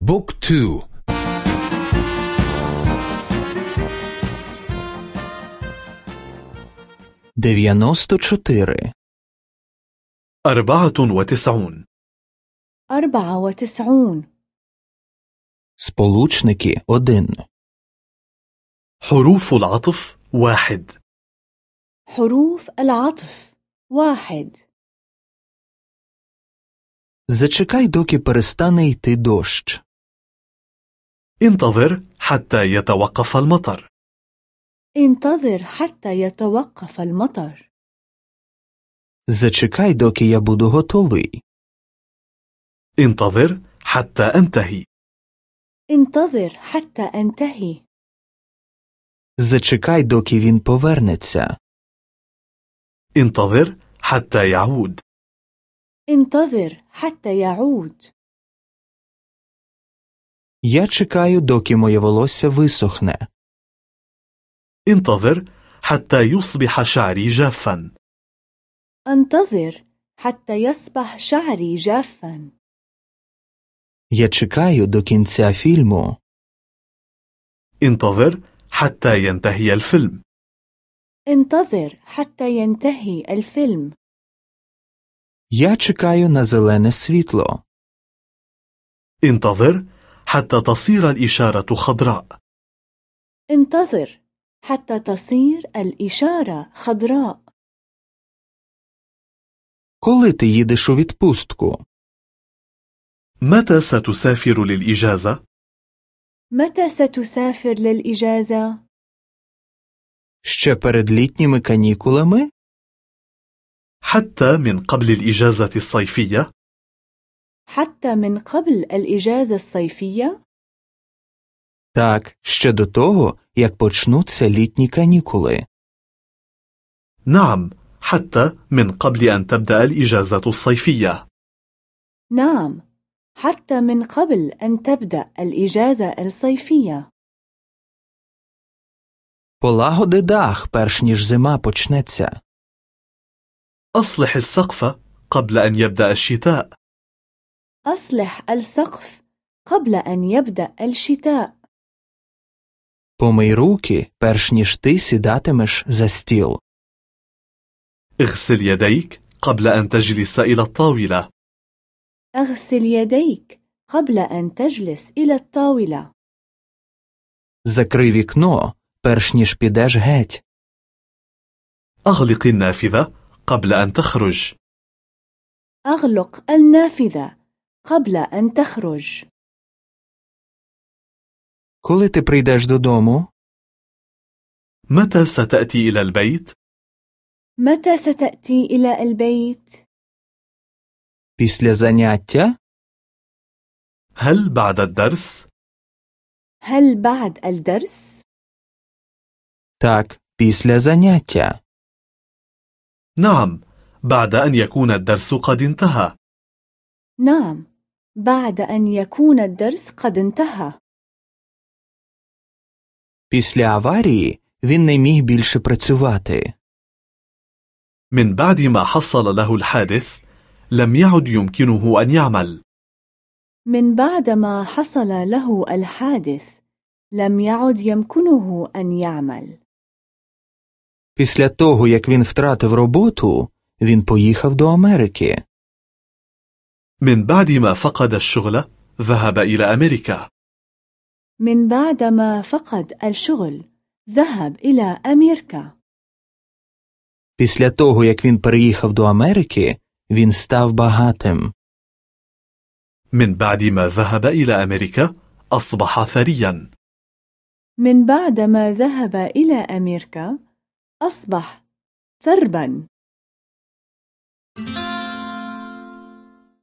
بوك تو дев'яносто чотири أربعة وتسعون أربعة وتسعون сполучники один حروف العطف واحد حروف العطف واحد Зачекай, доки перестане йти дощ. انتظر حتى يتوقف المطر انتظر حتى يتوقف المطر Зачекай, доки я буду готовий. انتظر حتى أنتهي انتظر حتى أنتهي Зачекай, доки він повернеться. انتظر حتى يعود انتظر حتى يعود Я чекаю, доки моє волосся висохне. انتظر حتى يصبح شعري جافا انتظر حتى يصبح شعري جافا Я чекаю до кінця фільму. انتظر حتى ينتهي الفيلم انتظر حتى ينتهي الفيلم Я чекаю на зелене світло. انتظر حتى تصير الإشارة خضراء انتظر حتى تصير الإشارة خضراء Коли ти їдеш у відпустку? متى ستسافر للإجازة؟ متى ستسافر للإجازة؟ Ще перед літніми канікулами? حتى من قبل الإجازة الصيفية؟ حتى من قبل الإجازة الصيفية؟ Так, ще до того, як почнуться літні канікули. نعم حتى من قبل أن تبدأ الإجازة الصيفية نعم حتى من قبل أن تبدأ الإجازة الصيفية Полагоди дах, перш ніж зима почнеться. أصلح السقف قبل أن يبدأ الشتاء أصلح السقف قبل أن يبدأ الشتاء Помий руки, перш ніж ти сідатимеш за стіл. اغسل يديك قبل أن تجلس إلى الطاولة أغسل يديك قبل أن تجلس إلى الطاولة Закрий вікно, перш ніж підеш геть. أغلق النافذة قبل أن تخرج أغلق النافذة قبل أن تخرج Коли ти прийдеш додому? متى ستأتي إلى البيت؟ متى ستأتي إلى البيت؟ Після заняття? هل بعد الدرس؟ هل بعد الدرس؟ Так, після заняття. نعم بعد أن يكون الدرس قد انتهى نعم بعد أن يكون الدرس قد انتهى Після аварії він не міг більше працювати. من بعد ما حصل له الحادث لم يعد يمكنه أن يعمل من بعد ما حصل له الحادث لم يعد يمكنه أن يعمل Після того, як він втратив роботу, він поїхав до Америки. من بعد ما فقد الشغل ذهب إلى أمريكا من بعد ما فقد الشغل ذهب إلى أمريكا Після того, як він переїхав до Америки, він став багатим. من بعد ما ذهب إلى أمريكا أصبح ثريا من بعد ما ذهب إلى أمريكا أصبح ثربا